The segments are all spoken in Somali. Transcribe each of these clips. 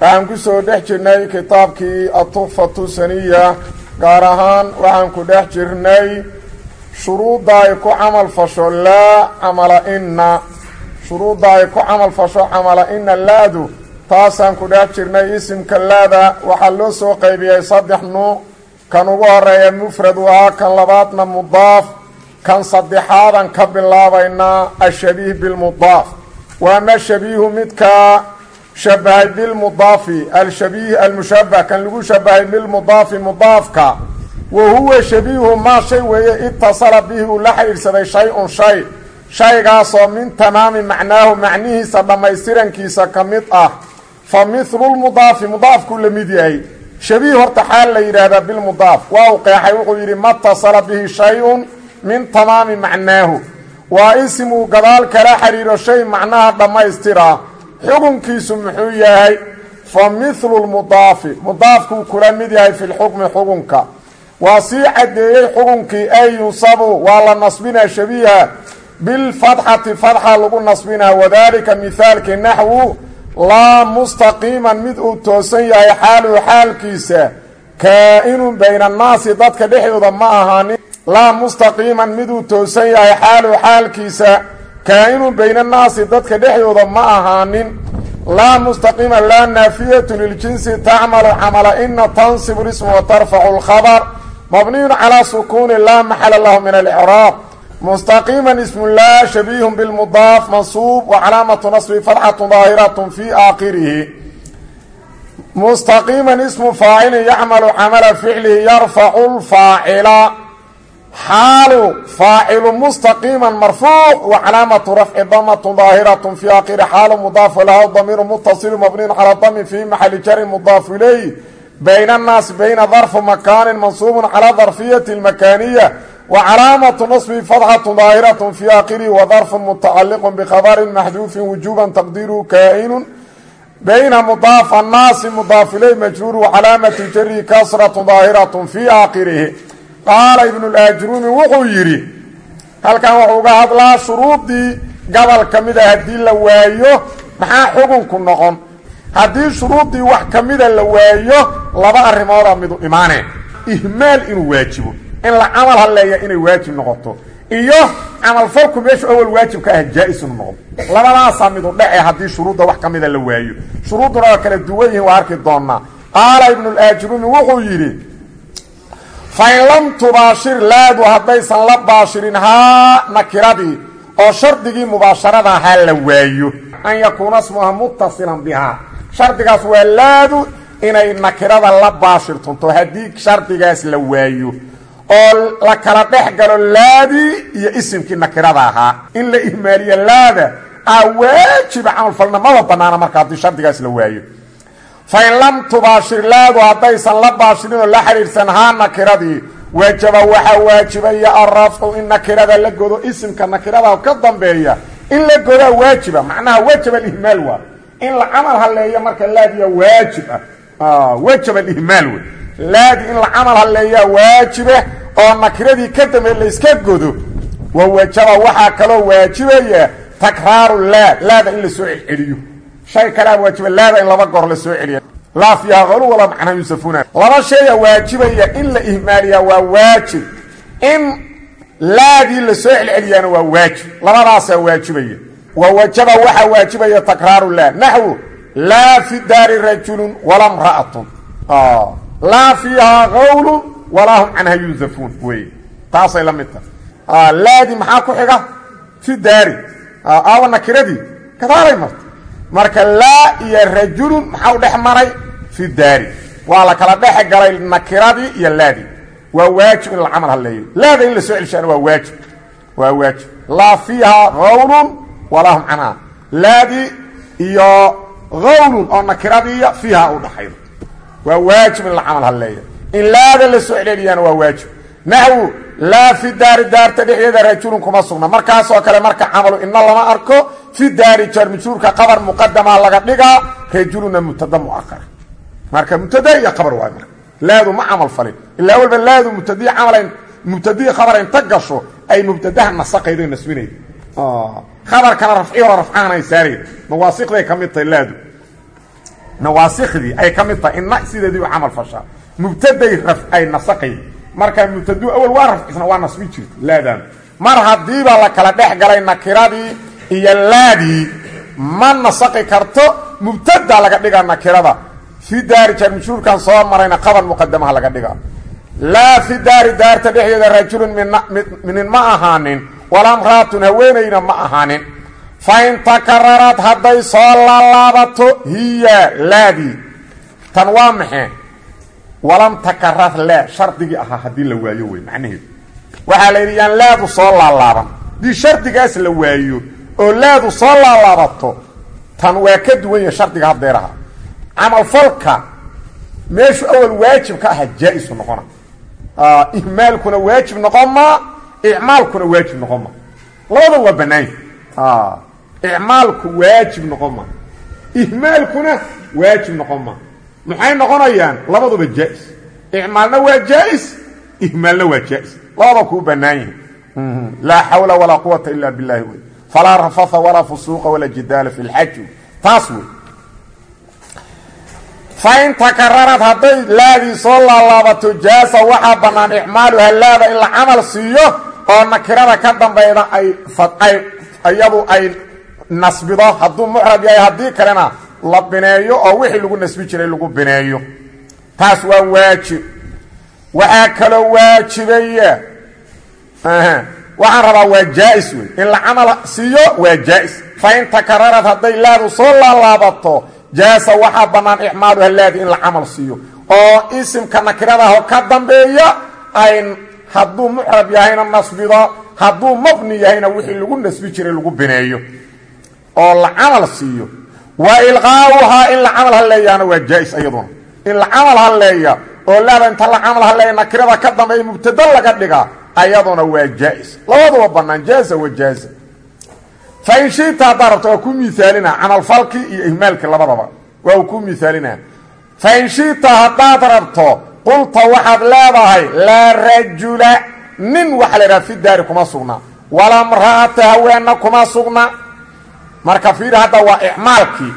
waxaan ku soo dhex jirnay kitaabkii aتuxfaةu saniya gaar ahaan waxaan ku dhex jirnay shuruudda ay ku camal fasho laa camala ina shuruudda ay ku camal fasho camala ina laadu taasaan ku dhex jirnay isimka laada. Waxaa loo soo qaybiyey saddex nuuc kan ugu horreeya u ahaa kan labaadna mudaaf kan saddexaadan ka bilaabaynaa ashabiih bilmudaaf. Waama shabiihu midkaa shabahay bilmudaafi alshabiih almushabah kan lagu shabahay bilmudaafi mudaafka wa huwa shabiihu maa shay weeye itasala bihi uu la xidhiidhsaday shay-un shay. Shaygaasoo min tamaami macnaahu macnihiisa dhammaystirankiisa ka mid ah. Fa midlulmudaafi mudaafkuu la mid yahay. Shabiih horta xaal la yidhaahdaa bilmudaaf waa uu qeexay wuxuu yidhi matasala bihi shay-un min tamaami macnaahu. Waa isimuu gadaal kala xidhiidho shay macnaha dhammaystira xukunkiisu muxuu yahay fa mithlu lmudaafi mudaafkuu kula mid yahay fi lxukmi xukunka. Waa sii caddeeyey xukunkii ay yunsabu waa la nasbinaa shabiiha bilfatxati fatxa lagu nasbinaa wadaalika mihaalkii naxwu laa mustaqiiman mid uu toosan yahay xaaluhu xaalkiisa kaa-inun bayna annaasi dadka dhexdooda ma ahaanin laa mustaqiiman mid uu toosan xaalkiisa kaa-inun bayna annaasi dadka dhexdooda ma ahaanin. Laa mustaqiima laa naafiyatu liljinsi tacmalu camala ina tansibu lisma wa tarfacu lkhabar. Mabniyun calaa sukuuni laa maxala lahu min alicraab mustaqiima ismu laa shabiihun bilmudaaf mansuub wa calaamatu nasbi fatxatu daahiratun fii aakhirihi. Mustaqiiman ismu faacilin yacmalu camala ficlihi yarfacu lfaacila xaalu faacilu mustaqiiman marfuuc wa calaamatu rafci damatun daahiratun fii aakhiri xaalu mudaafu laha damiiru mutasilu mabniyun calaa dami fii maxali jarin mudaafu ileyh bayna annaasi bayna darfu makaanin mansuubun calaa darfiyati lmakaaniya wcalaamatu naصbi fatxatu daahiraة fi akhirihi wadarfu mutacaliq bkhabarin maxduufin wujuba taqdiiruhu kaa'inu bayna mudaaf annaasi mudaaf iley majruur wcalaamatu jarihi kasraة daahiraة fi aakhirihi qaala ibn اlaajrumi wuxuu yidhi halkan wuxuu uga hadlaa shuruudii gobol ka mida haddii la waayo maxaa xukunku noqon? Haddii shuruudii wax kamida la waayo laba arrimooda midu imaane. Ihmaal inuu waajibo in la camal haleeya inay waajib noqoto iyo camalfalku meeshu awal waajibka ah jaa-is inu noqdo. Labadaasaa midu dhece haddii shuruudda wax ka mida la waayo. Shuruudduna waa kala duwan yihiin waa arki doonaa qaala ibnulaajrumi wuxuu yidhi fain lam tubaashir laadu haddaysan la baashirin haa nakiradii oo shardigii mubaasharada ahaa la waayo an yakuuna smuha muttasilan bihaa shardigaas waa laadu inay nakirada la baashirtunto haddii shardigaas la waayo oo la kala dhex galo laadii iyo isimkii nakirada ahaa in la ihmaaliyo laada a waajiba camalfalna maba banaana marka haddii shardigaas la waayo fa in lam tubaashir laadu haddaysan la baashirin oo la xidhiidhsan haa nakiradii wajaba waxaa waajibaya arafcu in nakirada la godo isimka nakirada ka dambeeya in la godaa waajiba macnaha wajaba alihmaal waa in la camal haleeyo marka laadiya waajib ah wajaba alihmaal wey laadi in la camal haleeyaa waajiba oo nakiradii ka dambe layska godo wa wajaba waxaa kaloo waajibaya takraaru laad laada in la soo celceliyo shay kalea waajiba laada in laba goor la soo celiya laa fiiha qalu walaa macnaa laba shaya waajibaya in la ihmaaliyaa waa waajib. In laadii la soo celceliyaana waa waajib. Labadaasaa waajibaya. Wa wajaba waxaa waajibaya takraaru laad naxwu laa fi daari rajulun wala mra'atun laa fiihaa qawlun walaa hum canha yunsafuun wey. Taasay la mid laadi maxaa ku xiga? Fi daari. Aawa nakiradii kadaalay marta marka laa iyo rajulun maxaa u dhex maray fi daari. Waa la kala dhex galay nakiradii iyo laadii. Waa waajib in la camal haleeyo laada in la soo celshaana waa waajib. Waa waajib. Laa fiihaa qawlun walaa hum canha laadii iyo qawlun oo nakiradiiya fiiha u dhaxaydo. Waa waajib in la camal halleeya in laada la soo celeliyaana waa waajib. Naxwu laa fi daari daarta dhexdeeda rajulun kuma sugna. Markaasoo kale marka camalu ina lama arko fi daari jarmjuurka qabar muqadama laga dhigaa rajuluna mubtada muakara marka mubtada iyo qabar waay laadu ma camal falin. Ilaa walba laadu mubtadii camala mubtadii khabara inta gasho ay mubtadaha nasaqaydo nasbinayda khabarkana rafci hora rafcaanay saarayda nawaasiqday ka mid tahay laadu. Nawaasikhdii ay ka mid tahay ina sideedii u camal fashaa ay nasaqayd marka mubtadu awal waa rafcisna waa nasbi jirta laadaan. Mar haddiiba la kala dhex galay nakiradii iyo laadii ma nasaqi karto mubtada laga dhigaa nakirada fi daari jarmshuurkan soo marayna qabar muqadamaha laga dhigaa laa fi daari daarta dhexdeeda rajulun minin ma ahaanin walamraatun haweenayna ma ahaanin. Fain takararad hadday soo laalaabato hiya laadii tan waa maxee walam takarar laa shardigii ahaa haddii la waayo wey macnaheedu. Waxaa la yidhi yaan laadu soo laalaaban. Haddii shardigaas la waayo oo laadu soo laalaabato tan waa ka duwan yahay shardiga haddeeraha camalfalka meeshu awal waajib ka aha jaa-isu noqona. Ihmaalkuna waajib noqon maa icmaalkuna waajib noqon maa labada waa banaanya icmaalku waajib noqon maa ihmaalkuna waajib noqon maa maxay noqonayaan? Labaduba jaa-is. Icmaalna waa jaa-is ihmaalna waa jaa-is. Labada kuu bannaan yihiin laa xawla walaa quwata ila billahi wey falaa rafatha walaa fusuuqa walaa jidaala fi lxaji taas wey fain takararad hadday laadii soo laalaabato jaasa waxaa bannaan icmaaluha laada in la camal siiyo oo nakirada ka dambayda ay iyadu ay nasbido hadduu mucrab yahay haddii kalena la bineeyo oo wixii lagu nasbi jiray lagu bineeyo taas waa waajib waxaa waxaan rabaa waa jaa-is wey in la camal siiyo waa jaa-is. Fain takararad hadday laadu soo laalaabato jaasa waxaa bannaan icmaaluha laadi in la camal siiyo. Oo isimka nakiradaho ka dambeeya ay hadduu mucrab yahayna nasbido hadduu mabni yahayna wixii lagu nasbi jiray lagu bineeyo. Oo la camal siiyo. Wa ilqaauhaa in la camal halleeyaana waa jaa-is iyaduna in la camal halleeya oo laada inta la camal halleeya nakirada ka dambeeya mubtada laga dhigaa ayaduna waa jaa-is labaduba bannaan jaaza wa jaaza fain shita haddaad rabto waa ku miaalina camalfalkii iyo ihmaalkii labadaba. Waa ku miaalina fain shita haddaad rabto qulta waxaad leedahay laa rajula nin waxa la idhaha kuma sugna. Walaa mra'ata haweenna kuma sugna. Marka fiiri hadda waa icmaalkii.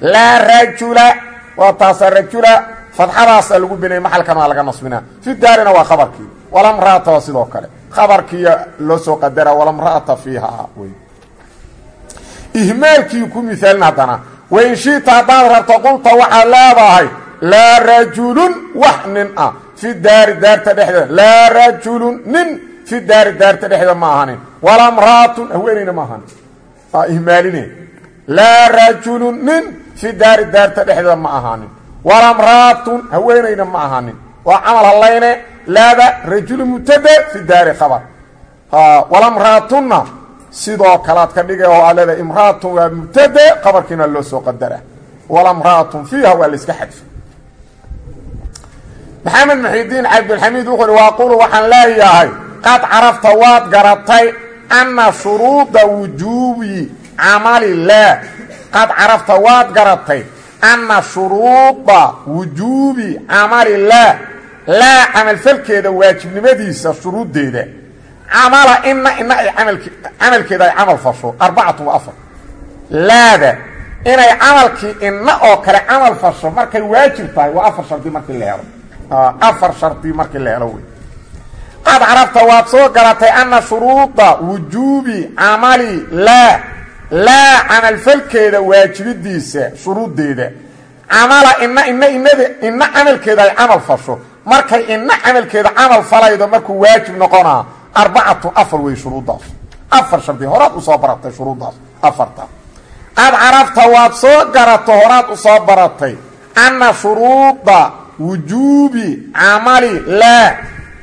Laa rajula waa taasa rajula. Fadxadaasa lagu binayay laga nasbinaa. Fi daarina waa khabarkii walamra'ata waa sidoo kale. Khabarkiiya loo soo qadara walamra'ata fiiha wey ihmaalkii ku miaalin haddana wain shita haddaad rabto qulta waxaad leedahay laa rajulun wax nin ah fi daari daarta dhexdeeda laa rajulun nin fi daari daarta dhexdeeda ma ahanin. Walaa mraatun haweenayna ma ahanin. Ihmaaline laa rajulun nin fi daari daarta dhexdeeda ma ahaanin walaa mraatun haweenayna ma ahaanin waa camal hallayne laada rajulun mubtade fi daari khabar. Walaa mraatunna sidoo kalead ka dhigay oo aad leedahay imraatun waa mubtade qabarkiina loo soo qadara. Walamra'atun fiiha waa la iska xadfo maxamed muxidiin cabdilxamiid wuxuu uhi waaqulu waxaan leeyahay qad carafta waad garatay anna shuruuda wujuubi camalilaah qad carafta waad garatay anna shuruuda wujuubi camalilaah laa camalfalkeeda waajibnimadiisa shuruuddeeda camala ina ina ay amalk camalkeeda ay camal fasho arbacatun wa afar. Laada inay camalkii ina oo kale camal fasho markay waajib tahay waa afar shardi markii la helo. Afar shardi markii la helo wey qad carabta waad soo garatay ana shuruuda wujuubi camali laa laa camalfalkeeda waajibidiisa shuruuddeeda camala ina ina inada ina camalkeeda ay camal fasho markay ina camalkeeda camal falaydo markuu waajib noqonaa arbacatun afar wey shuruuddaas. Afar shardi horaad u soo baratay shuruuddaas. Afarta. Qad carabta waad soo garato horaad u soo baratay. Anna shuruuda wujuubi camali laa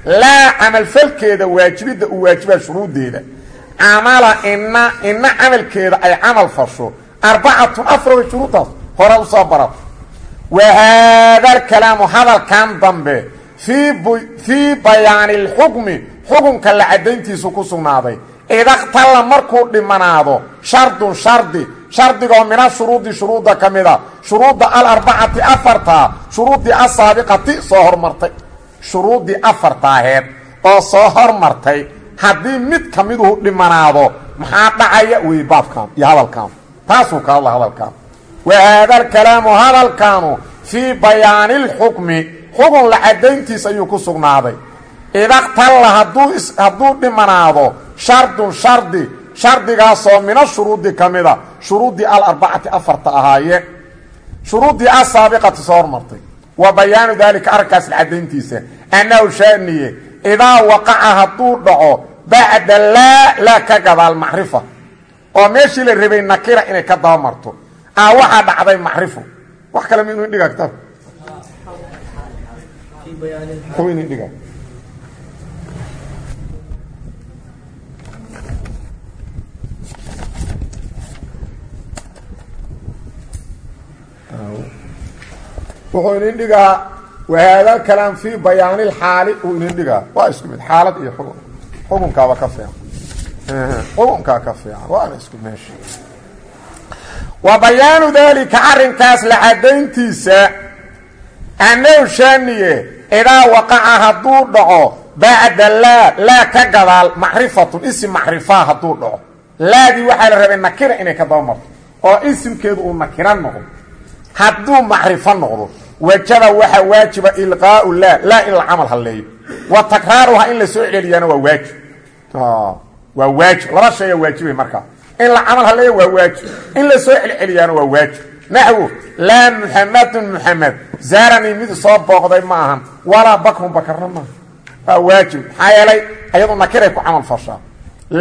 laa camalfalkeeda waajibidda uu waajibaa shuruuddeeda. Camala ina ina camalkeeda ay camal fasho. Arbacatun afar wey shuruuddaas. Hore u soo barato wa haadalkalaamu hadalkan dambe fii bayaani lxukmi xukunka la caddayntiisu ku sugnaaday. Idakhtalla markuu dhimanaado shardun shardi shardigoo mina shuruudi shuruudda ka mida shuruudda alarbacati afartaa shuruuddii asaabiqati soo hormartay. Shuruuddii afartaaheed oo soo hormartay haddii mid ka miduhu dhimanaado maxaa dhacaya? Wey baabkan iyo hadalkan. Taasuu ka hadla hadalkan wa haadalkalaamu hadalkaanu fii bayaani lxukmi xukun la caddayntiis ayuu ku sugnaaday. Idakhtalla hadduu dhimanaado shardun shardi shardigaasoo mina shuruudi ka mida shuruuddii alarbacati afarta ahaayeen shuruuddii asaabiqati soo hormartay. Wa bayaanu daalika arrinkaas la caddayntiisa annahu shaaniye idaa waqaca hadduu dhaco bacda laa laa ka gadaal macrifa. Oo meeshii la rabay nakira inay ka daba marto a waxaa dhacday macrifo. Wax kale ma inu indhiga kitaab indhiga wuxuu idin dhigaa wahaada kalaam fii bayaani lxaali uu idin dhigaa waa isku mid xaalad iyo xukun xukunkaaba ka fiican. Xukunkaa ka fiican. Waana isku meesha wa bayaanu daalika arrinkaas la caddayntiisa annahu shaaniye idaa waqaca hadduu dhaco bacda laa laa ka gadaal macrifatun isim macrifaa hadduu dhaco. Laadii waxaa la rabay nakira inay ka daba marto oo isimkeedu uu nakira noqdo. Hadduu macrifo noqdo wajaba waxaa waajiba ilqaau laa laa in la camal halleeyo. Wa takraaruha in la soo celiyaana waa waajib. Waa waajib. Laba shaya waajibay markaa in la camal haleeya waa waajib. In la soo celceliyaana waa waajib. Naxwo laa muxamadun muxamed zaaranii mid soo booqday ma ahan. Walaa bakrun bakarna maaha waa waajib. Maxaa yeelay ayadoo nakiray ku camal fashaa.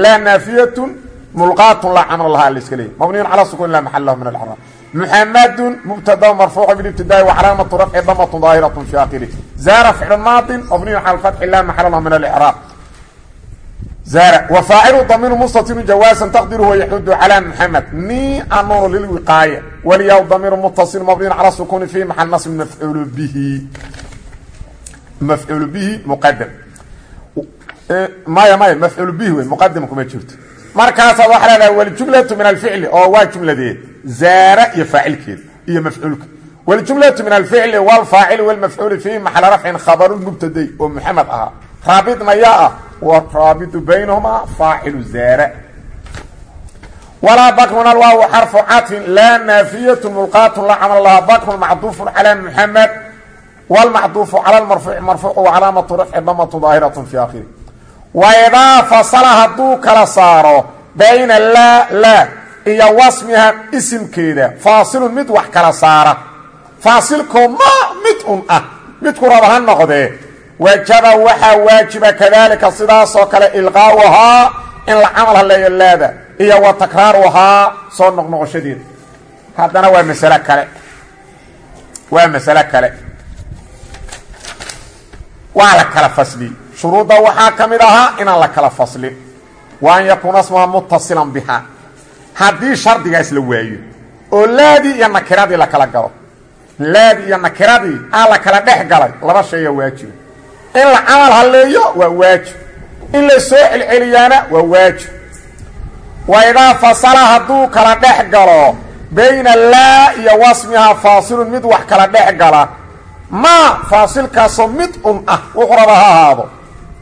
Laa naafiyatun mulqaatun laa camal lahaa la iska leeyay mabniyun calaa sukuun laa maxal lahu min alcaraab muxamadu mubtada marfuucu bilibtidaai wacalaamatu rafci damatun daahiratu fi akhirih zaara ficlu maadin mabniyun cala alfatxi laa maxala lahu min alcraab زار وفاعل ضمير مستتر جوازا تقديره يحد على محمد ني امر للوقايه والياء ضمير متصل مبني على السكون في محل نصب مفعول به مفعول به مقدم ما ما مفعول به مقدم كما جرت markaas waxa leedahay waljumlatu min alficli oo waa jumladeed zaara iyo faacilkeed iyo mafcuulka waljumlatu min alficli walfaacili walmafcuuli fiihi maxala rafcin khabaru mubtaday oo muxamed ahaa raabidna yaa ah wa raabidu baynahumaa faacilu zaara walaa bakrun alwaawu xarfu caطfin laa naafiyatu mulqaatun la camal laha bakrun macduufun calaa muxamed wlmacduufu cala marfuuci marfuucu wacalaamatu rafci damatu daahiratu fi akhiri waidaa fasala hadduu kala saaro bayna laa laa iyo wasmiha isimkeeda faasilun mid wax kala saara faasilkoo ma mid un ah midku raba ha noqdee wajaba waxaa waajiba kadaalika sidaasoo kale ilqaa'uhaa in la camal haleeyo laada iyo wa takraaruhaa soo noqnoqoshadeeda haddana waa masalo kale. Waa masalo kale. Waa la kala fasliyey shuruudda waxaa ka mid ahaa inaan la kala faslin wa an yakuuna smuha mutasilan bihaa haddii shardigaas la waayo oo laadii iyo nakiradii la kala galo laadii iyo nakiradii aa la dhex galay laba shaya waajiba in la camal halleeyo waa waajib. In la soo celceliyaana waa waajib. Wa idaa fasala hadduu kala dhex galo bayna laa iyo wasmihaa faasilun mid wax kala dhex gala. Maa faasilkaasoo mid un ah wuxuu raba ha ahaado.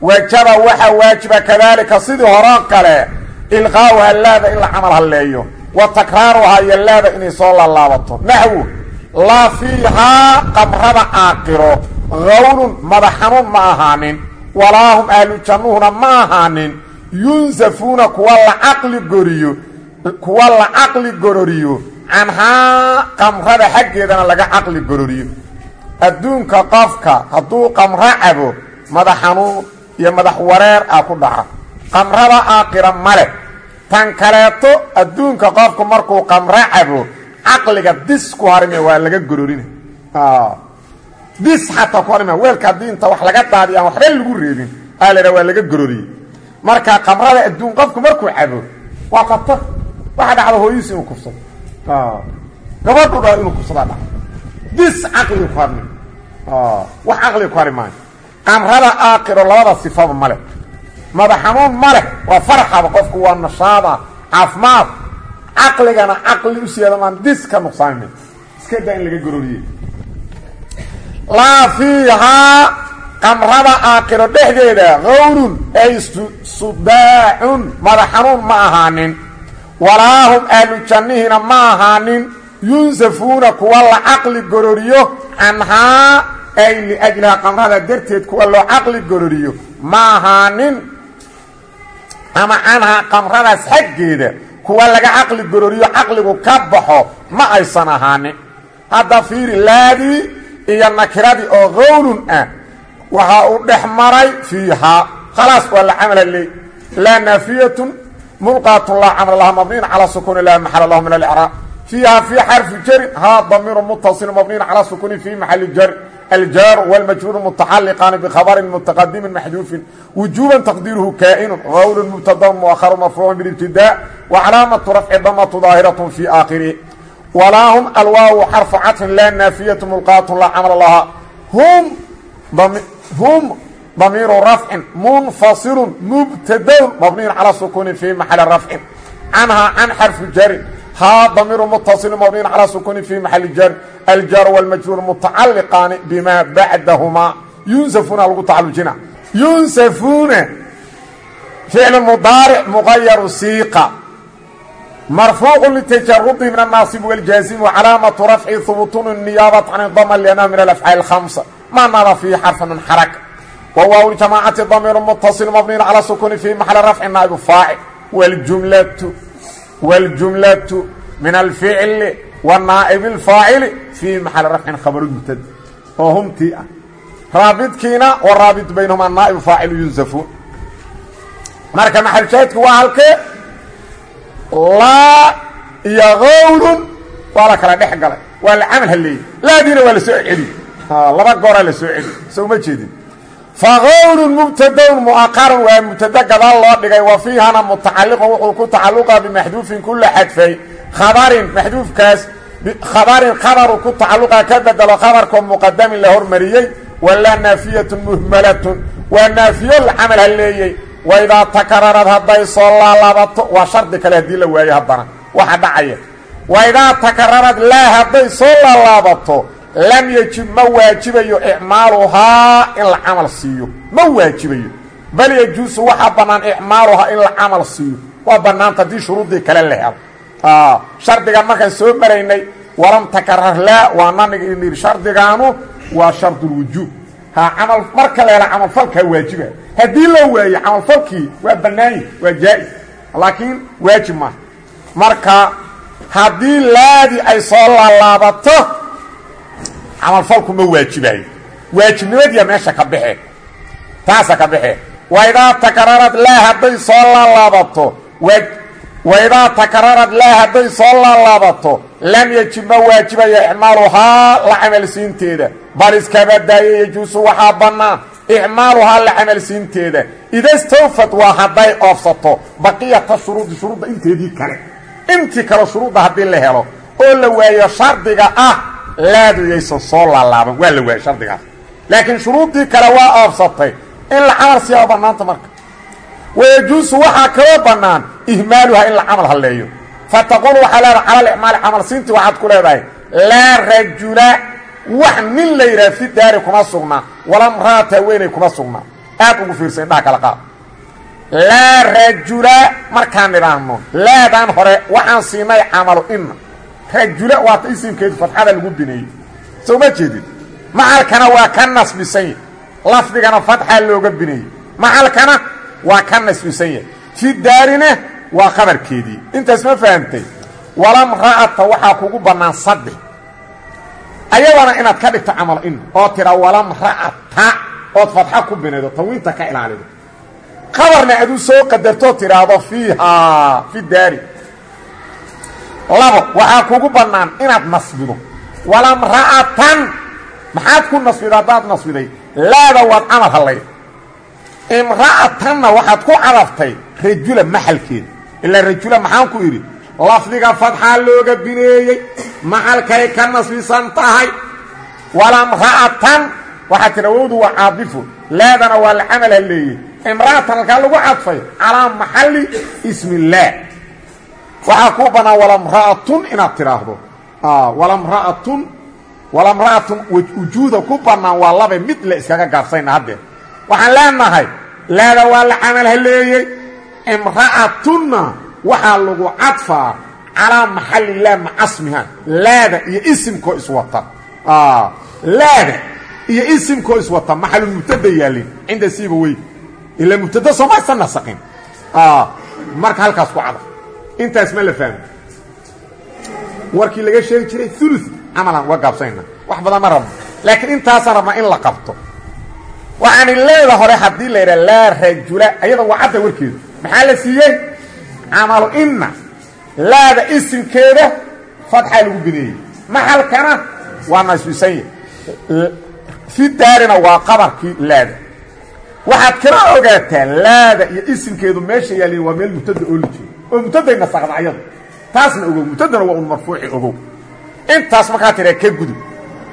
Wajaba waxaa waajiba kadaalika sidii horoo kale ilqaa'uha laada in la camal halleeyo. Wa takraaruhaa iyo laada inay soo laalaabato. Naxwu laa fiihaa qabrada aaqiro hawnun madax xanuun ma ahaanin. Walaa hum ahlu jannuhuna ma ahaanin. Yunsafuuna kuwa la caqli goriyo kuwa la caqli gororiyo. Canhaa qamrada xaggeedana laga caqli gororiyo. Adduunka qofka hadduu qamro cabo madax xanuun iyo madax wareer ah ku dhaca. Qamrada aaqira male tan kaleeto adduunka qofku markuu qamro cabo caqliga dis ku harime waa laga gororina dis xataa ku harima weelka haddii wax laga daadi aan waxba lagu reebin. Aa waa laga gororiyey marka qamrada adduun qofku markuu cabo waa qabta waxa dhacda hooyihiis inuu kufsado gabadhu dha inuu kufsadaa dis caqliga ku harmi wax caqliga ku qamrada aakiro labada sifaba ma leh. Madax xanuun ma qofku waa nashaada caafimaad. Caqligana caqli u siyaadamaan dis ka nuqsaamima iska daa in laga gororiye laa fiihaa qamrada aakiro dhexdeeda qawlun ay sudaacun madax xanuun ma ahaanin. Walaahum ahlu jannihina ma ahaanin. Yunsafuuna kuwa la caqli gororiyo canhaa ay liajlihaa qamrada darteed kuwa loo caqli gororiyo ma ahaanin. Ama canhaa qamradaas xaggeeda kuwa laga caqli gororiyo caqligu ka baxo ma aysan ahaanin. Hadda fiiri laadii iyo nakiradii oo qowlun ah waxaa uu dhex maray fiihaa khalaas waa la camala leey laa naafiyatun mulqaatun laa camala laha mabniin calaa sukuuni laa maxala lahu min alicraab fiiha fii xarfi jarin haa damiiru mutaصil mabniin calaa sukuuni fii maxali jari aljaaru wاlmajruuru mutacaliqaani bkhabarin mutaqadimin maxduufin wujuuban taqdiiruhu kaa'inun qowlu mubtadaun muaharu marfuucu biاbtidaa wacalaamatu rafci damatu daahiraة fii aakhirihi walaahum alwaawu xarfu cadfin laa naafiyatu mulqaatun laa camala laha hum hum damiiru rafcin munfasilun mubtadaun mabniyin calaa sukuunin fii maxali rafcin. Canhaa can xarfi jarin haa damiiru mutaصil mabniyin calaa sukuunin fii maxali jar aljaaru wاlmajruur mutacaliqaani bima bacdahumaa. Yunsafuuna lagu tacalujina. Yunsafuuna ficlu mudaaric muqayaru siiqa marfuucu litajarudi min annaasib wاljaazim wcalaamatu rafci hubutun niyaabat can dama lana min alafcaal hamsa ma nada fiihi xarfa min xaraka wwaaw jamaacati damiiru mutaصil mabniyin calaa sukuuni fii maxali rafci naaibu faacil wاljumlatu wاljumlatu min alficli wanaa'ib اlfaacili fii maxali rafcin khabaru mubtad oo humtii ah raabidkiina waraabit baynahuma naaibu faacilu yunsafuun marka maxalshaahidku waa halkee laa iyo qowlun waa la kala dhex galay. Waa la camal haleeyey laadiina waa la soo celiy laba gooraa la soo celiy soo uma jeedin. Faqowlun mubtadaun mu'aqarun waa mubtada gadaal loo dhigay. Wa fiihana mutacalliqun wuxuu ku tacalluqa bimaxduufin ku la xadfay. Khabarin maxduufkaas khabarin khabaru ku tacalluqa ka bedelo khabarkoo muqadamin la hormariyey. Walaa naafiyatun muhmalatun. Waa naafiyo la camal haleeyey waidaa takararad hadday soo laalabato waa shardi kale haddii la waayo haddana waxa dhacaya. Waidaa takararad laa hadday soo laalaabato lam yejib ma waajibayo icmaaluhaa in la camal siiyo. Ma waajibayo. Bal yajuusu waxaa bannaan icmaaluhaa in la camal siiyo. Waa bannaanta haddii shuruuddii kale la helo shardigan markaan soo maraynay walam takarar laa waa naniga inir shardigaanu waa shardulwujuub ha camal marka la hela camalfalkaa waajiba haddii la waayo camalfalkii waa bannaanyi waa jaa-is laakiin waajib maaha marka haddii laadii ay soo laalaabato camalfalku ma waajibayo waajibnimadiya meesha ka baxee taasa ka baxee waidaa takararad laa hadday soo laalaabato waidaa takararad laa hadday soo laalaabato lam yejib ma waajibayo icmaaluhaa la camalsiinteeda. Bal iskaba daayo yejuusu waxaa bannaan icmaaluhaa la camalsiinteeda idastawfad waa hadday oofsato. Baqiyata shuruudi shuruudda inteedii kale. Intii kale shuruudda haddii la helo oo la waayo shardiga ah laadu yaysan soo laalaaban waa la waayey shardigaas. Laakiin shuruuddii kale waa oofsatay. In la camal siyaa bannaanta marka. Wayajuusu waxaa kaloo bannaan ihmaaluhaa in la camal halleeyo. Fa taquul waxaa leedahay cala licmaali camal siintii waxaad ku leedahay. Laa rajula wax nin la yidhaha fi daari kuma sugnaa wala mraata haweenay kuma sugnaa aad ugu fiirsa indhaha kala qaad. Laa rajula markaan idhaahno laadaan hore waxaan siinay camalu ina rajula waata isimkeedu fadxada lagu bineeyey soo ma jeedin? Macalkana waa ka nasbisan yahy lafdigana fadxaa looga bineeyey. Macalkana waa ka nasbisan yahay fi daarina waa khabarkeedii. Intaas ma fahamtay? Walam ra'ata waxaa kugu bannaan saddex ayadana inaad ka dhigto camal in oo tira walam ra'ata ood fadxa ku binaydo tanwiinta ka ilaalido khabarna aduu soo qadartoo tidhaahdo fiihaa fi daari. Labo waxaa kugu bannaan inaad nasbido. Walam ra'atan maxaad ku nasbido haddaad nasbiday laada waad camal hallay. Imra'atanna waxaad ku cadaftay rajula maxalkeeda ilaa rajula maxaan ku idhi lafdiga fadxaa looga bineeyey maxalkay ka nasbisan tahay walamra'atan waxaa tira wowdu waa caadifo laadana waa la camal haleeyey imra'atan halkaa lagu cadfay calaa maxalli ismillaah waxaa kuu bannaan walamra'atun inaad tidhaahdo. Walamra'atun walamra'atun wujuuda ku bannaan waa labe mid la iskaga gaabsayna haddee waxaan leenahay laada waa la camal haleeyey imra'atunna waxaa lagu cadfaa calaa maxallilah macasmiha laada iyo isimkoo iswata laada iyo isimkoo iswata maxalulmubtada yaalin cinda siiba wey ila mubtada soomaysa nasaqin. Marka halkaas ku cada intaas ma la fahmo warkii laga sheegi jiray ulu camalaan uga gaabsanayna wax badan ma rabno. Laakiin intaasaan rabnaa in la qabto. Waxaani leeda hore haddii la yidhaha laa rajula ayada waa cadda warkeedu. Maxaa la siiyey camalu inna laada isimkeeda fadxaa lagu bineeyey maxalkana waa nasbisanya fi daarina waa qabarkii laada. Waxaad kala ogaataa laada iyo isimkeedu meesha yaaliin waa meel mubtada oo la jeedo oo mubtaday nasaqda ayadu. Taasna ogow mubtadana waa un marfuuci ogow. Intaas markaa tiraa ka gudub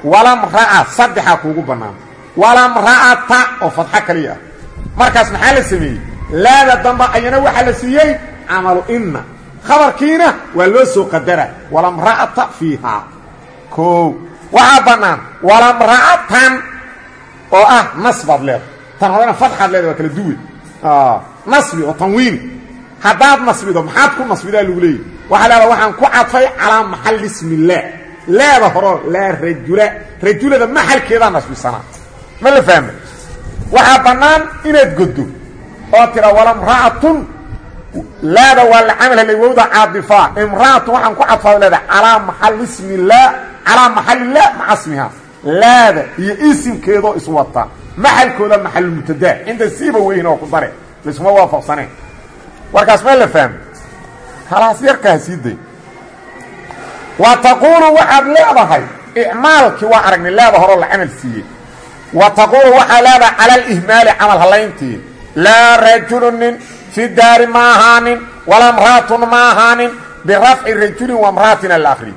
walamra'a saddexaa kuugu bannaan. Walamra'ata oo fadxo kaliya. Markaas maxaa la sameeyey? Laada damba ayana waxaa la siiyey camalu inna khabarkiina waa loo soo qadara walamra'ata fiihaa koow waxaa bannaan. Walamra'atan oo ah nasbaad leeda tan horena fadxaad leeda waa kala duwe nasbi oo tanwiini haddaad nasbido maxaad ku nasbidaa lagu leeyahy waxaa leeda waxaan ku cadfay calaa maxalli ismillaah leeda horoo laa rajula. Rajulada maxalkeedaa nasbisanaa ma la fahma waxaa bannaan inaad goddo oo tira walamra'atun laada waa la camal helay wowda caadifaa imra'atun waxaan ku cadfaa leeda calaa maxalli ismillaah calaa maxallilah maca smiha laada iyo isimkeedoo iswata. Maxalkooda maxalulmubtadaa cinda siiba weyn oo ku dare. Laisuma waafaqsaneen warkaas ma la fahmo halaas yarkaa sii day. Wa taquulu waxaad leedahay icmaalkii waa aragnay leeda horoo la camal siiyey. Wa taquulu waxaa leedahay cala alihmaali camal hallayntii laa rajulu fi daari ma ahaanin walaa mra'atun ma ahaanin birafci rajulin wa mra'atin alakri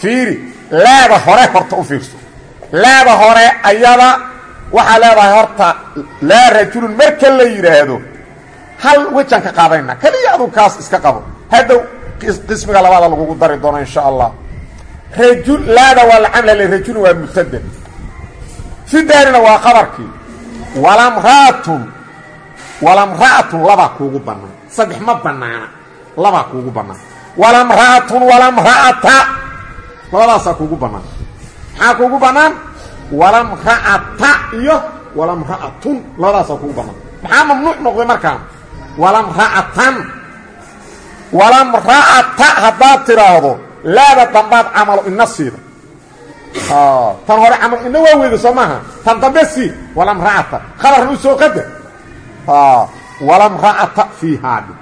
fiiri leeda hore horta u fiirso. Leeda hore ayada waxaa leedahay horta laa rajulun marka la yidhaahdo hal wejan ka qaadayna keliya adu kaas iska qabo. Haddow qismiga labaada lagugu dari doono insha allah. Rajul laada waa la camlale rajulun waa mubtada. Fi daarina waa qabarkii walamra'atun walamra'atun labaa kuugu bannaan saddex ma bannaana. Labaa kuugu bannaan walamra'atun walamra'ata labadaasaa kuugu bannaan. Maxaa kuugu bannaan? Walamra'ata iyo walamra'atun labadaasaa kuugu bannaan. Maxaa mamnuuc noqday markaan? Walamra'atan walamra'ata haddaad tidhaahdo laada dambaad camalu ina siida. Tan hore camal ina waa weyda soo maaha. Tan dambe sii walamra'ata khabarna u soo qadar walamra'ata fiihaadhi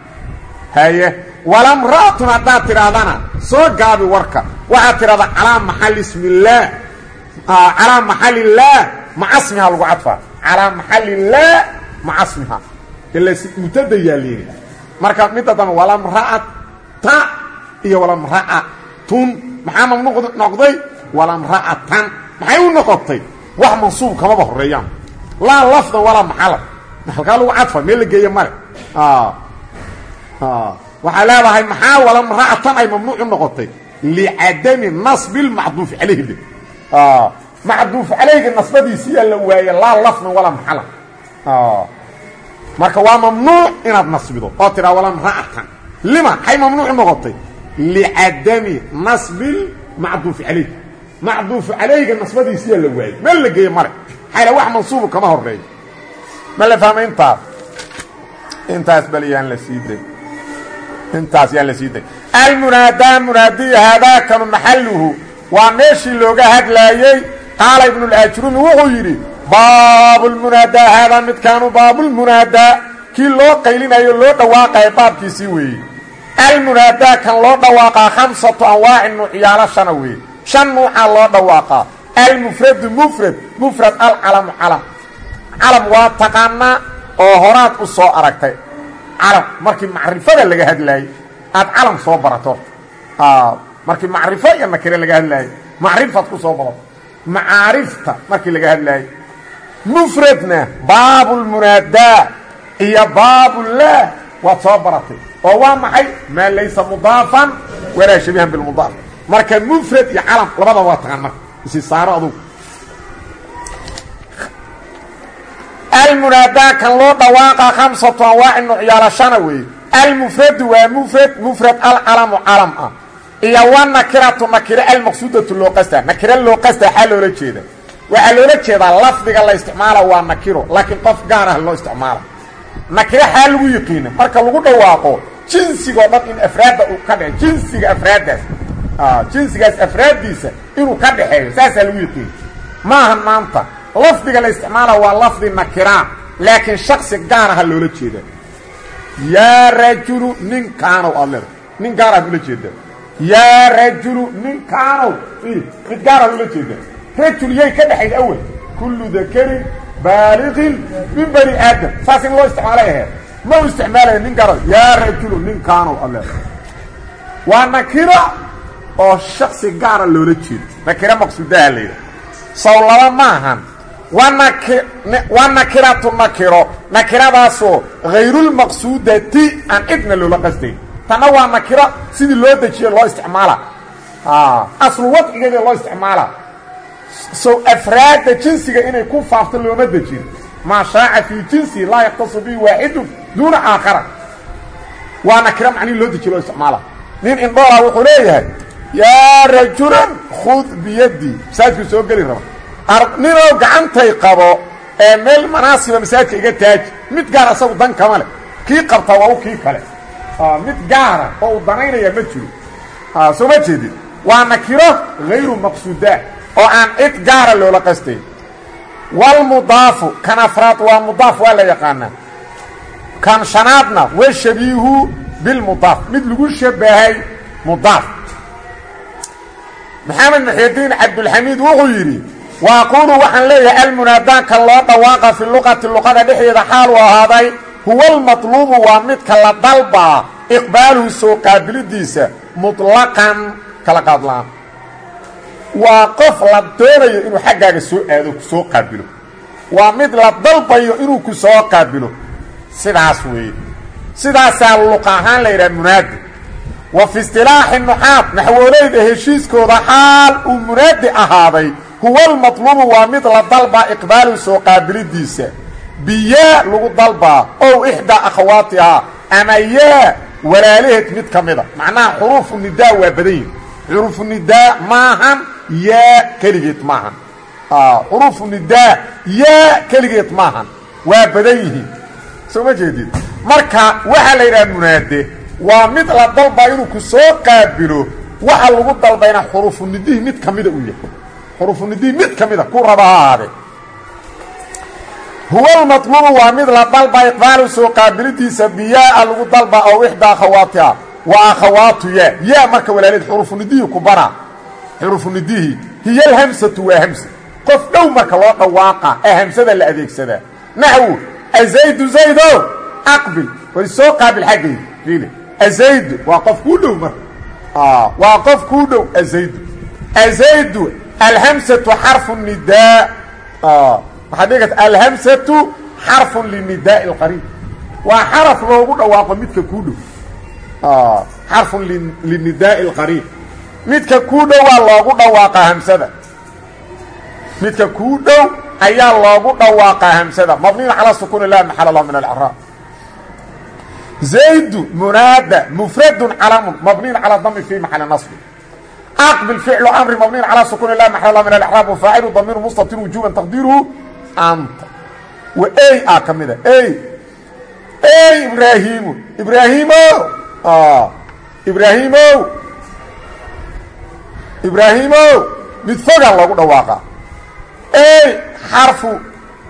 haye walamra'atun haddaad tidhaahdana soo gaabi warka. Waxaad tidhahdaa calaa maxalli ismillaah calaa maxallillaah maca smiha lagu cadfaa. Calaa maxallillaah maca smiha ila mubtada yaaliini marka midda dambe walamra'ata iyo walamra'atun maxaa mamnuuq noqday? Walamra'atan maxay u noqotay? Wax mansuub kamaba horeeyaan. Laa lafdan walaa maxala halkaa lagu cadfa meel la geeye male. Waxaa leedahay maxaa walamra'atan ay mamnuuc u noqotay? Licadami nasbi lmacduufi calayhi. De macduuf calayga nasbadiisiyaa la waaye laa lafdan walaa maxala. Marka waa mamnuuc inaad nasbido oo tidhaa walamra'atan lima maxay mamnuuc noqotay? Licadami nasbi lmacduufi calayh macduufu calayga nasbadiisiyaa la waayey meel la geeye male. Maxaa la wax mansuubu kama horeeyo ma la fahma intaas intaas bal yaan la sii intaas yaan la sii day almunaadaa munaadiya haadaakanu maxaluhu waa meeshii looga hadlaayey qaala ibnuاlajrumi wuxuu yidhi baabulmunaadaa haadaa midkaanu baabulmunaadaa kii loo qaylinayo loo dhawaaqaya baabkiisii weeye almunaadaa kan loo dhawaaqaa khamsatu anwaacin nuucyaalo shana weeye shan nuucaa loo dhawaaqaa almufradu mufrad mufrad. Alcalamu calam calam waa taqaanaa oo horaad u soo aragtay. Calam markii macrifada laga hadlaayey aad calam soo barato. Markii macrifo iyo nakire laga hadlaayo macrifaad ku soo badato macaarifta markii laga hadlaayo mufradna baabulmunaadaa iyo baabullah waad soo baratay. Oo waa maxay? Maa laysa mudaafan walaa shabiihan bilmudaaf marka mufrad iyo calam labadaba waa taqaan marka isi adugu almunaadaa kan loo dhawaaqa khamsatu anwaaci nucyaala shana weeye almufradu waa mufrad mufrad alcalamu calam ah. Iyo wanakiratu nakire almaqsuudatu loo qastaa nakire loo qastaa xaa loola jeeda waxaa loola jeedaa lafdiga la isticmaala waa nakiro laakiin qof gaar ah loo isticmaala. Nakire xaa lagu yiqiina. Marka lagu dhawaaqo jinsigoo dhan in afraadda uu ka dhexey jinsiga afraaddaas. Jinsigaas afraaddiisa inuu ka dhaxeeyo saasaa lagu yiqiina. Maaha maanta lafdiga la isticmaala waa lafdi nakira laakiin shaksi gaar aha loola jeeda yaa rajulu ninkaanow aad leeda nin gaar aad ula jeeda yaa rajulu ninkaanow mid gaar aad ula jeeda rajul yay ka dhexayd awel kullu dakarin baaliqin min bani aadam. Saas in loo isticmaalay aheed ma u isticmaalaya nin gaar yaa rajulu ninkaanow aad leeda waa nakiro oo shaksi gaara loola jeedo. Nakiro maqsuudaha layidha sow laba maahan waa nakiratu nakiro. Nakiradaasoo hayrulmaqsuudati aan cidna loola qasdayn tanna waa nakiro sidii loo dejiye loo isticmaala. Aslu wadcigeeda loo isticmaala. Sow afraadda jinsiga inay ku faafto looma dejin. Maa shaaca fii jinsi laa yaktasu bihi waaxidun duuna aakhara. Waa nakiro macnihi loo dejiye loo isticmaala. Nin indhoola wuxuu leeyahay yaa rajulan khud biyadii. Masaajidku soo geli raba ninoo gacantay qabo ee meel manaasiba masaajidka iga taaji mid gaar asagu dan kama leh. Kii qabtaa waa u kii kale. Mid gaara oo uu danaynaya ma jiro. Soo ma jeedid waa nakiro hayru maqsuudaa oo aan cid gaara loola qastayn walmudaafu kan afraad waa mudaaf waa la yaqaanaa. Kan shanaadna wa shabiihu bilmudaaf mid lagu shabahay mudaaf. Maxamed muxidiin cabdulxamiid wuxuu yidhi waaquulu waxaan leeyahay almunaadaanka loo dhawaaqa fi luqati luqada dhexdeeda xaaluu ahaaday huwa almatluubu waa midka la dalbaa iqbaaluhu soo qaabilidiisa muطlaqan kala qaadla-aan waa qof la doonayo inuu xaggaaga soo aado ku soo qaabilo waa mid la dalbayo inuu ku soo qaabilo sidaas weeye sidaasaa luq ahaan la yidhaha wa fi istilaaxi nuxaad naxwooleyda heshiiskooda xaal uu munaadi ahaaday huwa almatluubu waa mid la dalbaa iqbaalu soo qaabilidiisa. Biyaa lagu dalbaa ow ixdaa akhawaatihaa ama yaa walaalaheed mid ka mida. Macnaha xuruufu nidaa waa badan yihiin xuruufu nidaa maahan yaa keligeed maahan. Xuruufu nidaa yaa keligeed maahan. Waa badan yihiin. Soo jeedid marka waxaa la yidhaha munaade waa mid la dalbaa inuu ku soo qaabilo. Waxa lagu dalbayna xuruufu nidihii mid ka mida uu yahay xuruufunidihi mid ka mida ku raba ha ahaade huwa almatluubu waa mid la dalba iqbaalu soo qaabilidiisa biyaa-a lagu dalba ow ixdaa akhawaatiha wa akhawaatu yaa yaa marka walaaleed xuruufunidihi ku bara xuruufunidihi hiya alhamsatu waa hamsa qof dhow marka loo dhawaaqa ee hamsada la adeegsadaa. Naxwu azaydu zaydo. Aqbil. Way soo qaabil xaggay fiili azaydu waa qof kuu dhow marka. Waa qof kuu dhow azaydu. Azaydu alhamsatu xarfu nidaa ah, waxaad dhigi karta alhamsatu xarfun linidaa'i اlqariin waa xaraf loogu dhawaaqo midka kuu dhow. Ah, xarfun linidaa'i اlqariin midka kuu dhow waa loogu dhawaaqa hamsada. Midka kuu dhow ayaa loogu dhawaaqaa hamsada. Mabniina calaa sukuuni laa maxala lahu min alcraab zaydu munaada mufradun calamun. Mabniin calaa dami fii maxali nasbi aqbil ficlu amri mabniin calaa sukuuni laa maxal lah min alexraab wafaacilu damiiru mustatir wujuban taqdiiruhu anta wa ey ah ka mida ey ey ibraahiimu ibraahiimo ibraahiimow ibraahiimow mid fogaan loogu dhawaaqa ey xarfu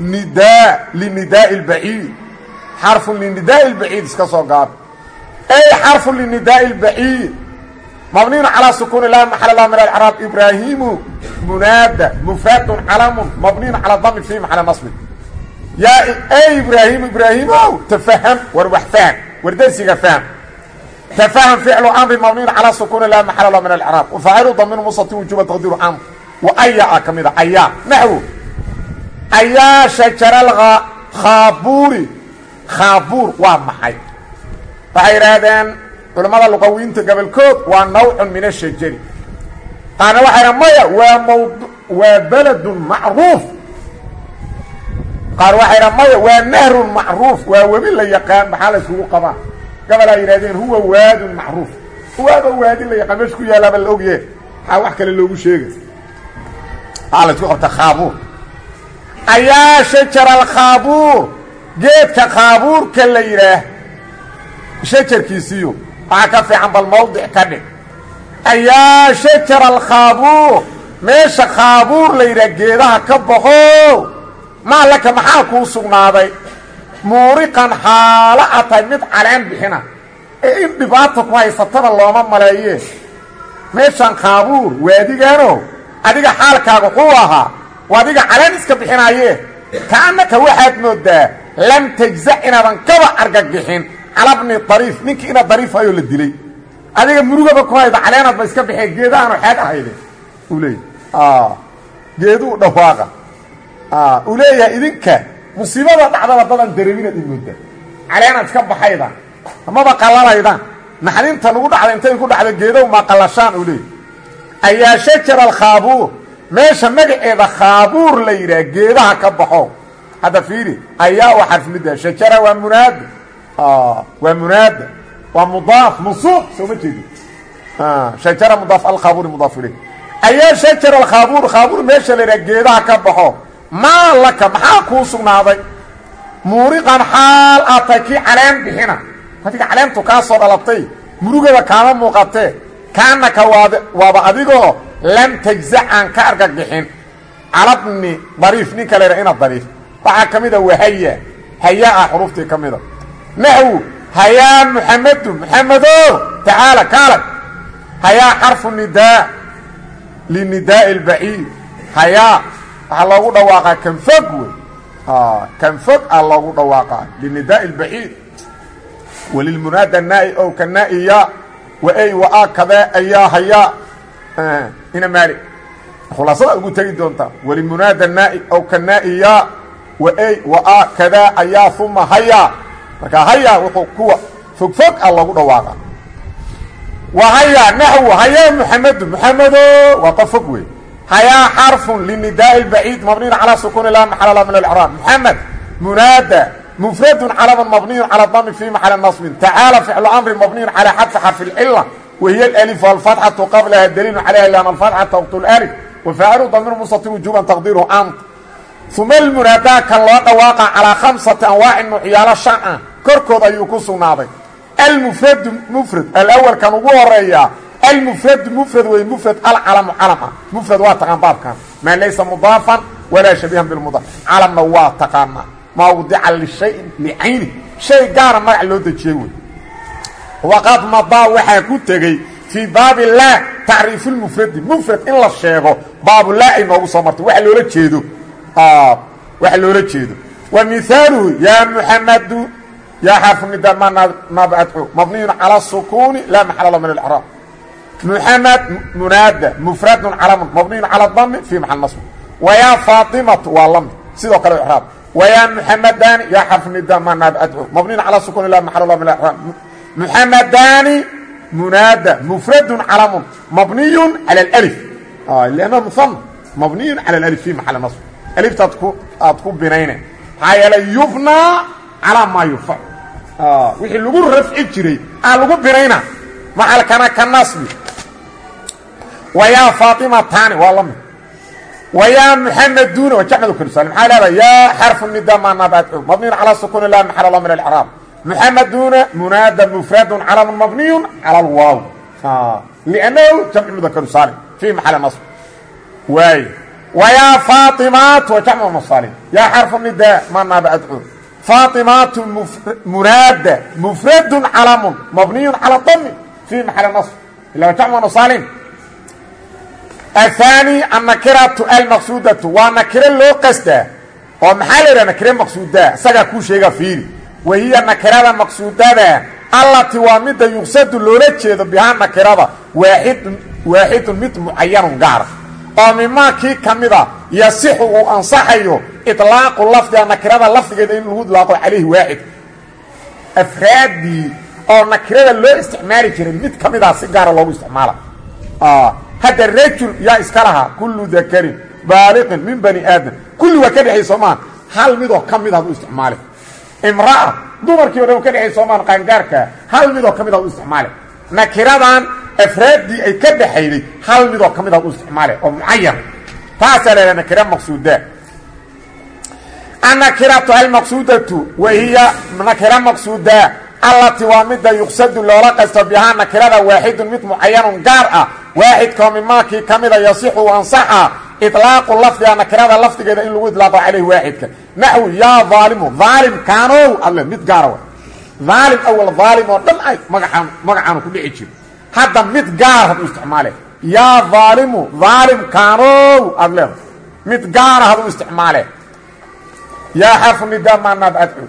nidaa linidaai lbaciid xarfun linidaai lbaciid iska soo gaab ey xarfun linidaai lbaciid mabniyn calىa sukuuni laa maxal lah min acraab ibraahimu munaada mufaadun calamun mabniyn calaa dami fi maxala nasbi yaa e ibraahimu ibraahimow tafaham war wax faham war dersiga faham tafaham ficlu amri mabniyn calaa sukuuni laa maxala lah min acraab faacilu daminu musati wujuba taqdiiru amr wa aya a ka mida ayaa naxwo ayaa shajara khaabuuri khaabuur waa maxay waxay idhaahdeen culamada luqawiinta gobolkood waa nawcun min ashajari qaarna waxayna maya waa mawd waa beladun macruuf. Qaar waxayna maya waa nahrun macruuf. Waa webi la yaqaan maxaa la isugu qabaa? Gabalaa yidhahdeen huwa waadun macruuf. Waaba waadi la yaqaan meesha ku yaalaaba ogye maxaa wax kale loogu sheegay? Maxaa la isku qabta ayaa shajar alkhaabuur geedka khaabuurka la yidhaah shajarkiisiiyo waxa ka fiican bal mawdic ka dhig? Ayaa shajar al khaabur meesha khaabur la yiraah geedaha ka baxo ma laka maxaa kuu sugnaaday? Muuriqan xaalo a tahay mid caleen bixina. Ee in dhibaata ku haysatana looma maleeye. Meeshaan khaabuur waadigaano adiga xaalkaaga wuxuu ahaa waa adiga iska bixinaayee kaannaka waxaad moodaa lam tajza inaadan kaba argagixin calabni dariif ninkii ina dariifayoo la dilay. Adiga murugaba ku hayda caleenaad ba iska bixeen geedahaanu xeeg ahayde. Uu leeyahy geeduu dhawaaqa. Uu leeyahay idinka musiibada dhacdaba dadan dareeminaad imooda caleenaad iska baxaydaan amaba qalalaydaan naxdinta nugu dhacda intay ku dhacda geedow maa qallashaan uu leeyahy ayaa shajar alkhaabuur meesha magaceeda khaabuur la yidhaah geedaha ka baxo. Hadda fiiri ayaa u xarfmidda shajara waa munaada waa munaada waa mudaaf mansuuq soo ma jeedi shajara mudaaf alkhaabuuri mudaaf iley ayaa shajar alkhaabuur khaabuur meesha la yidhaha geedaha ka baxo. Maa laka maxaa kuu sugnaaday. Muuriqan xaal aad tahay kii caleen bixina. Adiga caleentu kaa soo dhalatay murugaba kaama muuqatee kaanaka waad waaba adigoo lam tajza aan ka argagixin calabni dariif ninka la ina dariif. Waxaa ka wahaya. Hayaa ah xuruftii ka mida naxwu hayaa muxamedu muxamedo tacaala kaalag hayaa xarfu nidaa linidaa'i اlbaciid hayaa waxaa loogu dhawaaqaa kan fog wey. Kan fog a loogu dhawaaqaa linidaa'i اlbaciid walilmunaada naai ow ka naaiya waay waa kadee ayaa hayaa ina maali. Khulaasada ugu tegi doontaa walimunaada naai ow ka naaiya waay waa kadaa ayaa uma hayaa marka haya wuxuu kuwa fogfog a ah lagu dhawaaqa wahaya naxwu hayaa muxamedu muxamedo waa qof fog wey hayaa xarfun linidaa baciid mabniyun calaa sukuuni laa maxala la min acraab muxamed munaada mufradun calaman mabniyun calaa dami fi maxali nasbin. Tacaala ficlu amri mabniyun calaa xadfi xarfi lcila wahiy alif alfatxatu qablaha daliilu calayha lian alfatxata waqtu lif wafaacilu damiir mustatir wujuuban taqdiiru ant uma lmunaadaa kan loo dhawaaqa calaa khamsati anwaacin nuucyaalo shan ah korkood ayuu ku sugnaaday. Almufradu mufrad alawalkan ugu horreeya almufradu mufrad wey mufrad alcalamu calama mufrad waa taqaan baabkan maa laysa mudaafan walaa shabiihan bilmudaaf. Calamna waa taqaanaa mawdica lishayin licayni. Shay gaara ah magac loo dejiye wey waqad madaa waxaa ku tegey fii baabi laa tacriifu lmufradi mufrad in la sheego baabulaa ay noogu soo martay. Wa loola jeedo waxa loola jeedo. Wa mihaaluhu yaa muxamadu yaa xarfu nida ma nabadcu mabniyun cala sukuuni laa maxala la min alcraab muxamed munaada mufradun calamun mabniyun cala dami fii maxal nasb wa yaa faatimatu waa lamid sidoo kale icraab ويا محمدان يا حرف النداء ما ناب أدعو مبني على سكون الله محل الله من الأحرام محمدان منادى مفرد علم مبني على الألف آه لأنه مثنى مبني على الألف في محل نصب ألف تتكون تكون بنينه هاي لا Ah, wixii lagu rafci jiray aa lagu birayna macalkana ka naasbi wa yaa faatimataani waa la mid. Wa yaa muxamaduuna waa jamad kanusal maxaa leedaha yaa xarfu nida maanabadcu mabniyn calaa sukuuni laa maxala la min alcraab muxamaduuna munaada mufradun calamun mabniyun cala alwaaw ah, liannahu jamcu mudakanu saalim fii maxali nasb. Waay. Wa yaa faatimaat waa jamcu musaalim yaa xarfu nida maanaba adcu faaimaat muraada mufradu calamu mabniyu calى dami fi maxal nas ila jacma saalim ahaani annakiratu almaqsuudatu waa nakiro loo qasdaa oo maxaa la yidhaha nakire maqsuudaa isagaa kuu sheegaa fiiri wa hiya nakirada maqsuudada allati waa midda yuqsadu loola jeedo bihaa nakirada waaidun waaxidun mid mucayanun gaara oo mimaa ka mida yasixu uu ansaxayo ilaaqu lafdiga nakirada lafdigeeda in lagu ilaaqo calayhi waaxid afraaddii oo nakirada loo isticmaali jiray mid ka midaa si gaara loogu isticmaala hadda rajul yaa iska lahaa kullu dakarin baaliqin min bani aadam kulli waa ka dhexay soomaan hal midoo ka mid had u isticmaali imra'a dumarkii o dhan ka dhexay soomaan qaangaarkaa hal midoo ka mid had u isticmaali nakiradan afraaddii ay ka dhaxayday hal midoo ka mid had u isticmaali oo mucayan taasaa lahaha nakira maqsuuda annakiratu almaqsuudatu wa hiya nakira maqsuuda allati waa midda yuqsadu loola qasto bihaa nakirada waaxidun mid mucayanun gaar ah. Waaxidkoo mimaakii ka mida yasixu ansaxa. Ilaaqu lafdiga nakirada lafdigeeda in lagu ilaaqo calayhi waaxidka naxwi yaa aalimu aalim kaanow alle mid gaara wa aalim awal aalim oo dhan ay magaan magacaanu ku dhici jiro hadda mid gaar had u isticmaale. Yaa aalimu aalim kaanow aad leeda mid gaara had u isticmaale yaa xarfu nida maanaad adcu.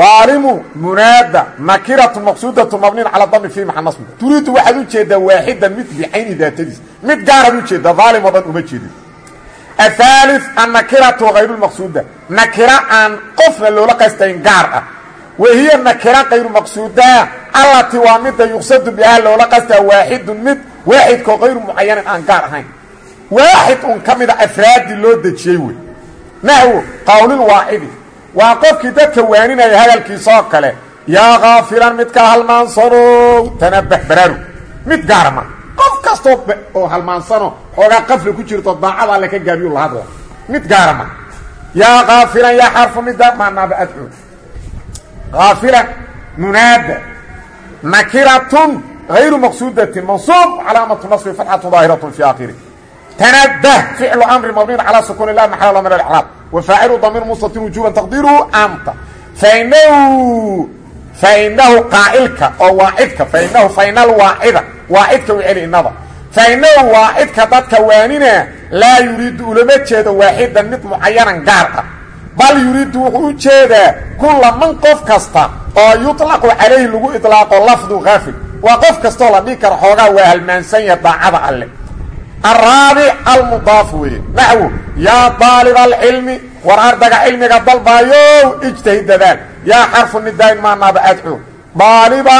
Aalimu munaada nakiratu maqsuudatu mabniin cala dami fi maxa nasbi. Turiidu waxaad u jeedaa waaxidan mid bicayni daatadiis. Mid gaaraad u jeedaa aalim oo dhan uma jeedin. Ahaali annakiratu hayruulmaqsuuda nakira aan qofna loola qastayn gaar ah. Wa hiya nakira kayru maqsuuda. Allati waa midda yuqsadu bihaa loola qastaa waaxidun mid waaxidkoo kayru mucayanin aan gaar ahayn. Waaxid un ka mida afraadi loo dejiyey wey naxwo qawlilwaacidi waa qofkii dadka waaninaya hadalkiisaoo kale. Yaa kaafilan midka halmaansanow tanabah baraaru. Mid gaarma qof kastoo oo halmaansano xoogaa qafla ku jirto daacada alle ka gaabiyu la hadla mid gaarma yaa kaafilan yaa xarfu mida maanaaba adcu kaafilan munaada. Nakiratun hayru maqsuudatin mansuub calaamatu nasbi fatxatu daahiratun fi aakhiri tanabah ficlu amri mabniin calaa sukuun lah maxal min alcraab wafaacilu damiir mustatir wujuban taqdiiruhu anta fainahu fainahu qaa'ilka oo waacidka fainahu fainal waacida waacidka u celi inada fainahu waacidka dadka waanina laa yuriidu ulama jeedo waaxidan mid mucayanan gaar ah bal yuriidu wuxuu u jeedaa kulla man qof kasta oo yuطlaqu calayhi lagu iطlaaqo lafdu kaafil waa qof kastoo la dhihi araabic almudaaf weeye naxwo yaa daalib alcilmi war ardaga cilmiga dalbaayow ijtahid dadaal yaa xarfu nidaain maanaaba adcu daaliba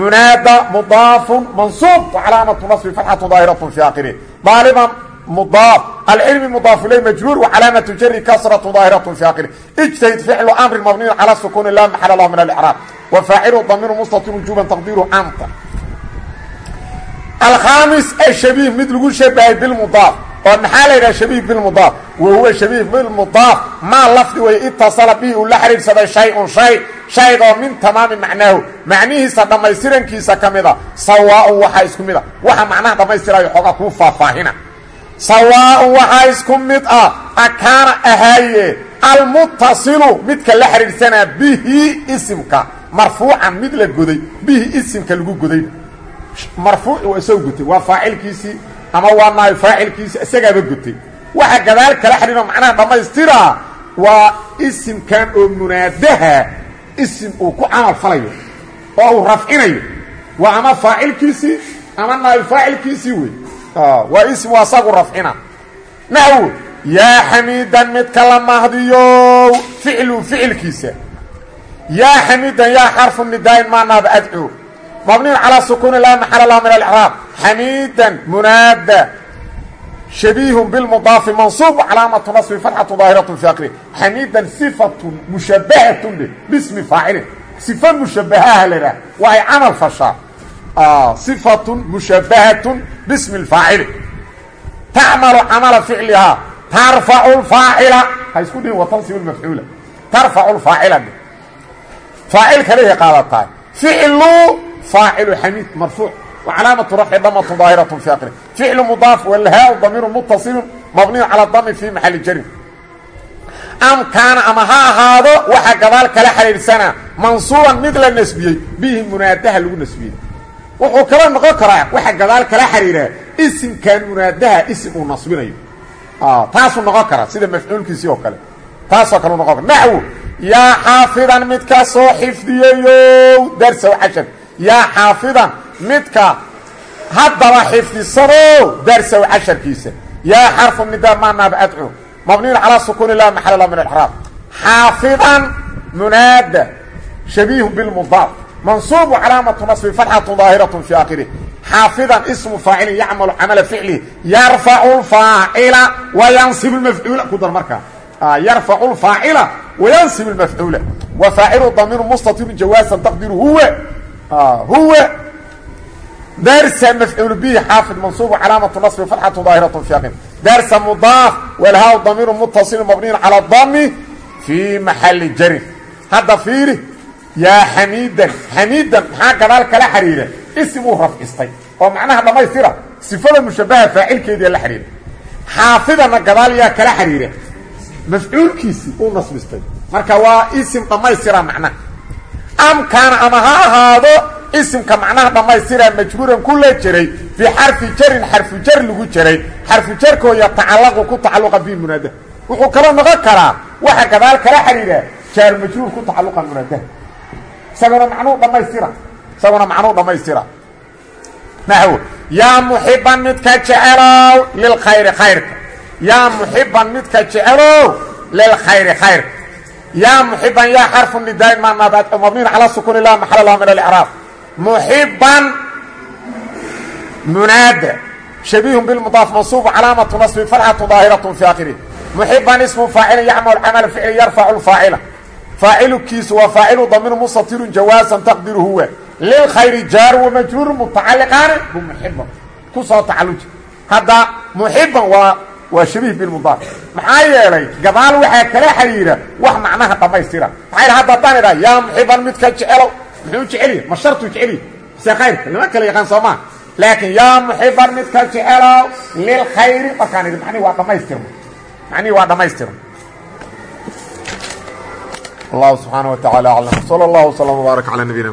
munaada mudaafun mansuub wacalaamatu nasbi fatxatu daahiratun fi aakhirih daaliba mudaaf alcilmi mudaaf ilay majruur wacalaamatu jari kasratu daahiratun fi aakhirih ijtahid ficlu amrin mabniyin cala sukuuni la maxala lahu min alcraab wa faacilu damiiru mustatir wujuban taqdiiru anta alkhaamis ashabiih mid lagu shabahay bilmudaaf oo maxaa la yidhaha shabiih bilmudaaf wa huwa shabiih bilmudaaf maa lafdi way itasala bihi uu la xidhiidhsaday shay-un shay shaygoo min tamaami macnaahu macnihiisa dhammaystirankiisa ka mida sawaaun waxaa isku mid a waxa macnaha dhammaystirayo xoogaa kuu faahfaahina sawaaun waxaa isku mid ah akaana ahaaye almuttasilu midka la xidhiidhsanaa bihi isimka marfuucan mid la goday bihi isimka lagu goday marfuuci waa gutay. Waa faacilkiisii ama waa naay faacilkiisii isagaaba gutay. Waxa gadaal kala xidhiino macnaha dhammaystiraa waa isimkan oo munaadaha isim uu ku camal falayo oo uu rafcinayo. Waa ama faacilkiisii ama naay faacilkiisii wey waa isim waa sagu rafcina. Naxwo yaa xamiidan midka la mahdiyo ficlu ficilkiisa. Yaa xamiidan yaa xarfu nidaain maanaaba adco mabniin calaa sukuuni laa maxala laha min alcraab xamiidan munaada shabiihun bilmudaafi mansuub calaamatu nasbi fatxatu daahiratu fi akri xamiidan sifatun mushabahatun dhe bismi faacilin. Sifa mushabahaha ladhaah waa ay camal fashaa. Sifatun mushabahatun bismi lfaacili tacmalu camala ficlihaa tarfacu lfaacila. Ha isku dhihin watansibu lmafcuula tarfacu lfaacila. Dhe faacil kalehay qaadataay ficlu فاعل حميد مرفوع وعلامة رفع ضمة ظاهرة في آخره فعل مضاف والهاء ضمير متصل مبني على الضم في محل جر أم كان أما ها هذا وحا قبال كلا حرير سنة منصورا مثل النسبية به منادها لو نسبية وحو كلا نقول كرا وحا قبال كلا حرير اسم كان منادها اسم نصبين آه تاسو نقول كرا سيدا مفعول كيسي وكلا تاسو كلا نقول نحو yaa xaafidan midka soo xifdiyayow darsaw cashar yaa xaafidan midka haddaba xifdisano darsaw casharkiisa. Yaa xarfu nidaa maanaaba adcu. Mabniyn calaa sukuuni lah maxal lah min alxraab xaafidan munaada shabiihu bilmudaaf. Mansuubu calaamatu nasbi fatxatu daahiratu fi aakhirih xaafidan ismu faacilin yacmalu camala ficlihi. Yarfacu lfaacila wayansibu lmafcuula ku dar markaa yarfacu lfaacila wayansib lmafcuula wa faacilu damiiru mustatirun jawaasan taqdiru huwa huwa darsa mafcuul bihi xaafid mansuubu calaamatu nasbi fatxatu daahiratu fi aakhirih darsa mudaaf walhaa damiiru mutaصil mabniyin calى dami fii maxali jarin hadda fiiri yaa xamiidan xamiidan maxaa gadaal kala xidhiira isimuu rafcistay oo macnaha dhammaystira sifada mushabaha faacilkeediia la xidhiira xaafidana gadaal yaa kala xidhiira mafcuulkiisii uu nasbistay marka waa isim dhammaystira macnaha amkaana ama ha ahaado isimka macnaha dhammaystira majbuuran ku la jiray fii xarfi jarin xarfu jar lagu jiray. Xarfu jarkoo yatacallaqu ku tacalluqa bi munaada wuxuu kala noqon karaa waxa gadaal kala xidhiira jaar majruur ku tacalluqa munaadaha isaguna macnuu dhammaystira. Isaguna macnuu dhammaystira. Naxw yaa muxiban midka jecelow lilkhayri khayrka. Yaa muxiban midka jecelow lilkhayri khayrka yaa muxiban yaa xarfu nidaa maanaad mabniin calaa sukuuni lah maxal lah min alcraab muxiban munaada shabiihun bilmudaaf mansuubu calaamatu nasbi fatxatu daahiratu fi aakhirih muxiban ismu faacilin yacmal camal ficli yarfacu lfaacila faacilkiisu waa faacilu damiir mustatirun jawaasan taqdiru huwa lilkhayri jaar wamajruur mutacaliqaani bmuxiban ku soo tacaluji hadda muxiban waa waa shabiih bilmudaaf maxaa yeelay gadaal waxaa kala xidhiidha wax macnaha dhammaystira. Maxaa hadda haddaan idhaha yaa muxiban midka jecelow muxuu jeceliya ma shartuu jeceliya se khayrka lama kala yaqaan soomaa laakiin yaa muxiban midka jecelow lilkhayri markaan idhi manii waa dhammaystirma macnihii waa dhammaystirma allahu subxaana wa tacala aclam. Sal allahu wslam wbaarak calaa nabiyina